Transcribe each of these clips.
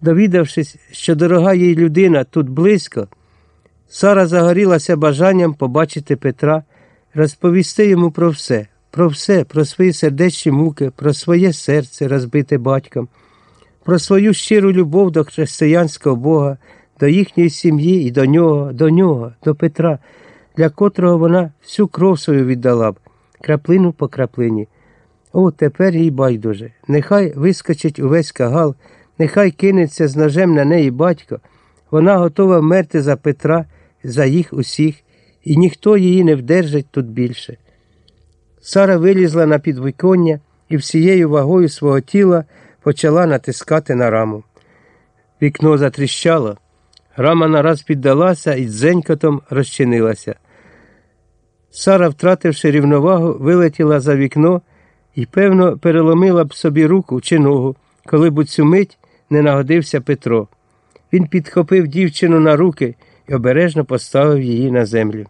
Довідавшись, що дорога їй людина тут близько, Сара загорілася бажанням побачити Петра, розповісти йому про все, про все, про свої сердечні муки, про своє серце, розбите батьком, про свою щиру любов до християнського Бога, до їхньої сім'ї і до нього, до нього, до Петра, для котрого вона всю кров свою віддала б, краплину по краплині. О, тепер їй байдуже. Нехай вискочить увесь кагал, нехай кинеться з ножем на неї батько. Вона готова вмерти за Петра, за їх усіх, і ніхто її не вдержить тут більше. Сара вилізла на підвіконня і всією вагою свого тіла почала натискати на раму. Вікно затріщало, рама нараз піддалася і дзенькотом розчинилася. Сара, втративши рівновагу, вилетіла за вікно і, певно, переломила б собі руку чи ногу, коли б у цю мить не нагодився Петро. Він підхопив дівчину на руки і обережно поставив її на землю.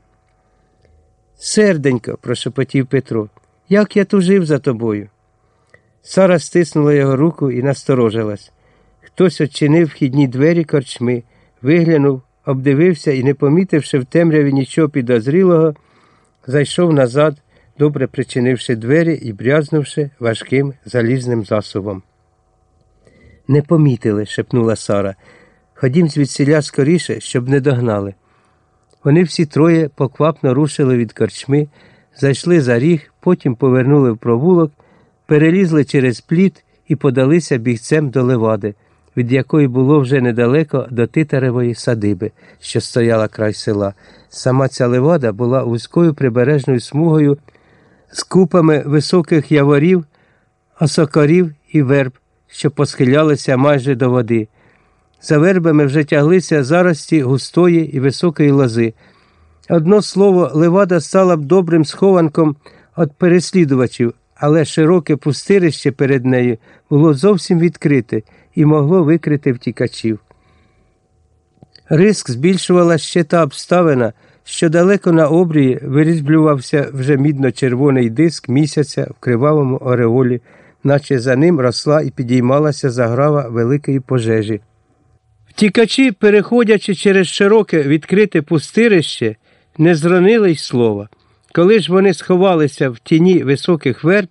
Серденько, прошепотів Петро, як я тужив за тобою. Сара стиснула його руку і насторожилась. Хтось очинив вхідні двері корчми, виглянув, обдивився і, не помітивши в темряві нічого підозрілого, зайшов назад, добре причинивши двері і брязнувши важким залізним засобом. Не помітили, шепнула Сара. Ходім звідсіля скоріше, щоб не догнали. Вони всі троє поквапно рушили від корчми, зайшли за ріг, потім повернули в провулок, перелізли через пліт і подалися бігцем до левади, від якої було вже недалеко до титаревої садиби, що стояла край села. Сама ця левада була вузькою прибережною смугою з купами високих яворів, осокорів і верб, що посхилялися майже до води. За вербами вже тяглися зарості густої і високої лози. Одно слово, левада стала б добрим схованком від переслідувачів, але широке пустирище перед нею було зовсім відкрите і могло викрити втікачів. Риск збільшувала ще та обставина, що далеко на обрії вирізблювався вже мідно-червоний диск місяця в кривавому ореолі, наче за ним росла і підіймалася заграва великої пожежі. Втікачі, переходячи через широке відкрите пустирище, не зронили й слова. Коли ж вони сховалися в тіні високих верб,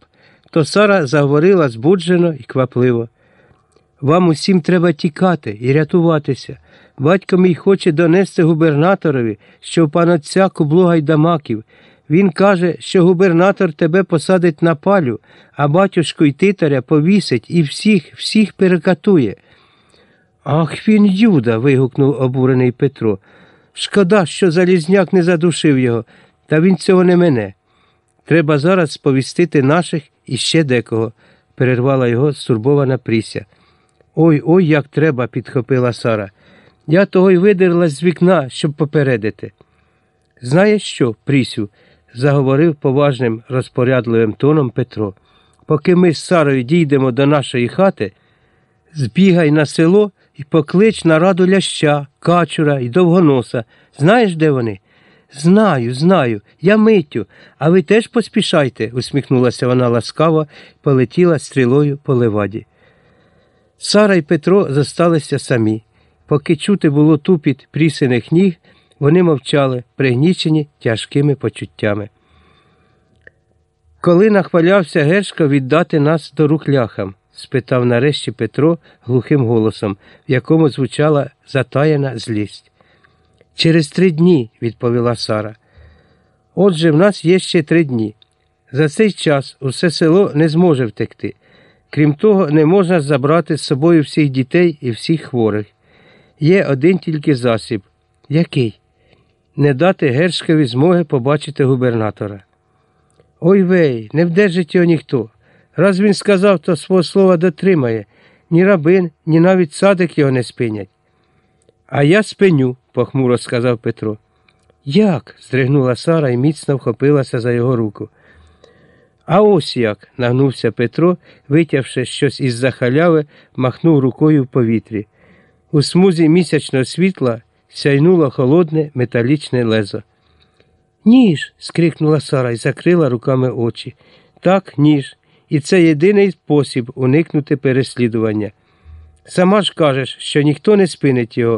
то Сара заговорила збуджено і квапливо. Вам усім треба тікати і рятуватися. Батько мій хоче донести губернаторові, що в панотця кубло гайдамаків. Він каже, що губернатор тебе посадить на палю, а батюшку й титаря повісить і всіх, всіх перекатує. Ах він юда. вигукнув обурений Петро. Шкода, що Залізняк не задушив його, та він цього не мене. Треба зараз сповістити наших і ще декого, перервала його стурбована Пріся. Ой ой, як треба, підхопила Сара. Я того й видерла з вікна, щоб попередити. Знаєш що, Прісю? Заговорив поважним розпорядливим тоном Петро. Поки ми з Сарою дійдемо до нашої хати, збігай на село і поклич на раду ляща, качура і довгоноса. Знаєш, де вони? Знаю, знаю, я миттю, а ви теж поспішайте, усміхнулася вона ласкаво полетіла стрілою по леваді. Сара і Петро зосталися самі. Поки чути було тупіт прісених ніг, вони мовчали, пригнічені тяжкими почуттями. Коли нахвалявся Гершко віддати нас до рук ляхам? спитав нарешті Петро глухим голосом, в якому звучала затаяна злість. Через три дні, відповіла Сара. Отже, в нас є ще три дні. За цей час усе село не зможе втекти. Крім того, не можна забрати з собою всіх дітей і всіх хворих. Є один тільки засіб. Який? Не дати Гершкові змоги побачити губернатора. Ой вей, не вдержить його ніхто. Раз він сказав, то свого слова дотримає. Ні рабин, ні навіть садик його не спинять. А я спиню, похмуро сказав Петро. Як? здригнула Сара і міцно вхопилася за його руку. А ось як, нагнувся Петро, витягши щось із за халяви, махнув рукою в повітрі. У смузі місячного світла сяйнуло холодне металічне лезо. Ніж. скрикнула Сара і закрила руками очі. Так, ніж. І це єдиний спосіб уникнути переслідування. Сама ж кажеш, що ніхто не спинить його,